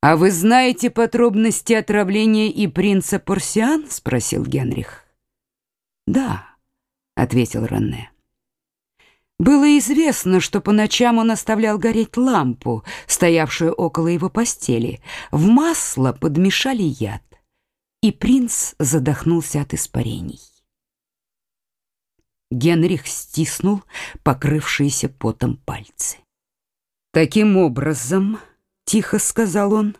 «А вы знаете подробности отравления и принца Порсиан?» — спросил Генрих. «Да», — ответил Рене. Было известно, что по ночам он оставлял гореть лампу, стоявшую около его постели. В масло подмешали яд, и принц задохнулся от испарений. Генрих стиснул покрывшиеся потом пальцы. «Таким образом...» тихо сказал он.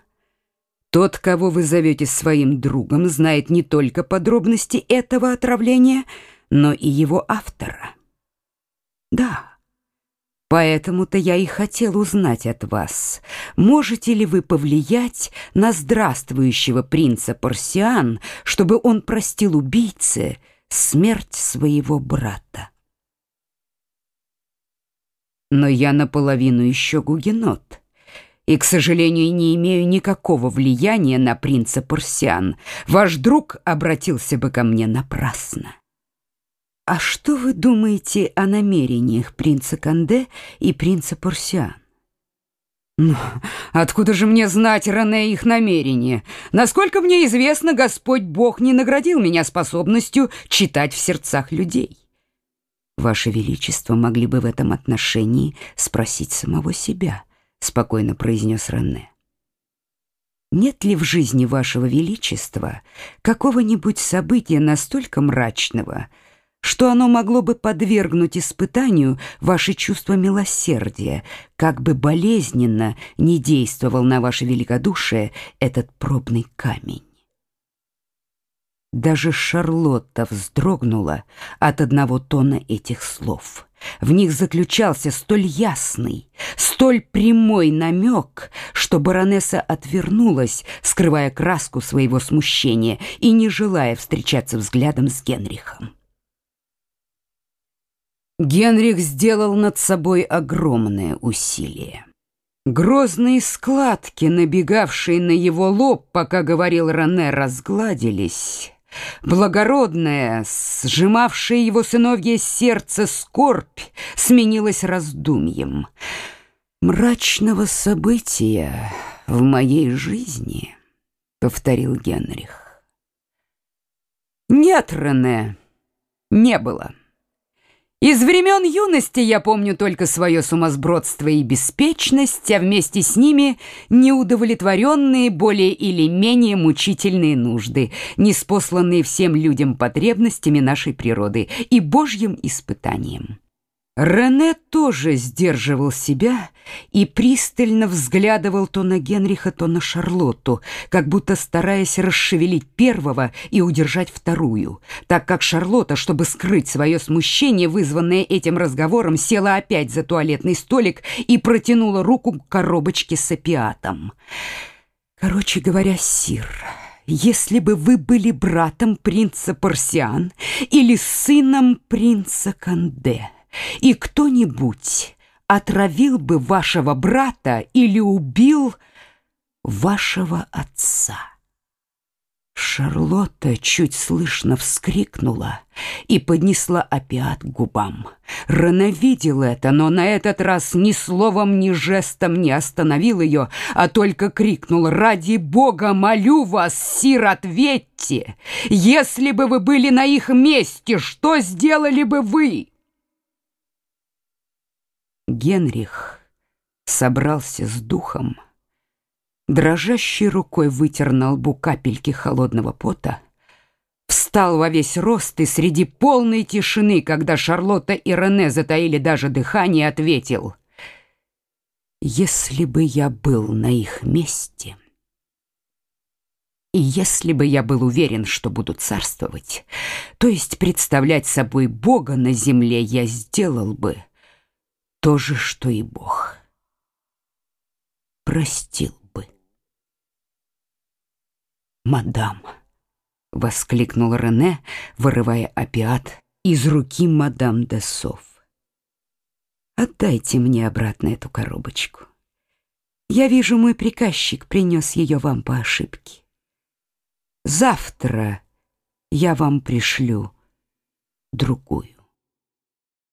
Тот, кого вы зовете своим другом, знает не только подробности этого отравления, но и его автора. Да. Поэтому-то я и хотел узнать от вас, можете ли вы повлиять на здравствующего принца Парсиан, чтобы он простил убийце смерть своего брата. Но я наполовину еще гугенот и, к сожалению, не имею никакого влияния на принца Парсиан. Ваш друг обратился бы ко мне напрасно. А что вы думаете о намерениях принца Канде и принца Парсиан? Ну, откуда же мне знать, Рене, их намерения? Насколько мне известно, Господь Бог не наградил меня способностью читать в сердцах людей. Ваше Величество могли бы в этом отношении спросить самого себя. — спокойно произнес Ранне. «Нет ли в жизни вашего величества какого-нибудь события настолько мрачного, что оно могло бы подвергнуть испытанию ваше чувство милосердия, как бы болезненно не действовал на ваше великодушие этот пробный камень?» Даже Шарлотта вздрогнула от одного тона этих слов. В них заключался столь ясный, столь прямой намек, что баронесса отвернулась, скрывая краску своего смущения и не желая встречаться взглядом с Генрихом. Генрих сделал над собой огромное усилие. Грозные складки, набегавшие на его лоб, пока говорил Рене, разгладились Благородная, сжимавшая его сыновье сердце скорбь, сменилась раздумьем. «Мрачного события в моей жизни», — повторил Генрих. «Нет, Рене, не было». Из времен юности я помню только свое сумасбродство и беспечность, а вместе с ними неудовлетворенные более или менее мучительные нужды, неспосланные всем людям потребностями нашей природы и Божьим испытанием. Рене тоже сдерживал себя и пристально взглядывал то на Генриха, то на Шарлотту, как будто стараясь расшевелить первого и удержать вторую, так как Шарлотта, чтобы скрыть свое смущение, вызванное этим разговором, села опять за туалетный столик и протянула руку к коробочке с опиатом. Короче говоря, сир, если бы вы были братом принца Парсиан или сыном принца Канде, и кто-нибудь отравил бы вашего брата или убил вашего отца. Шарлотта чуть слышно вскрикнула и поднесла опиат к губам. Рена видел это, но на этот раз ни словом, ни жестом не остановил ее, а только крикнул «Ради Бога, молю вас, сир, ответьте! Если бы вы были на их месте, что сделали бы вы?» Генрих собрался с духом, дрожащей рукой вытер на лбу капельки холодного пота, встал во весь рост и среди полной тишины, когда Шарлотта и Рене затаили даже дыхание, ответил «Если бы я был на их месте...» И если бы я был уверен, что буду царствовать, то есть представлять собой Бога на земле, я сделал бы то же, что и Бог. Простил бы. «Мадам!» — воскликнул Рене, вырывая опиат из руки мадам де Соф. «Отдайте мне обратно эту коробочку. Я вижу, мой приказчик принес ее вам по ошибке. Завтра я вам пришлю другую».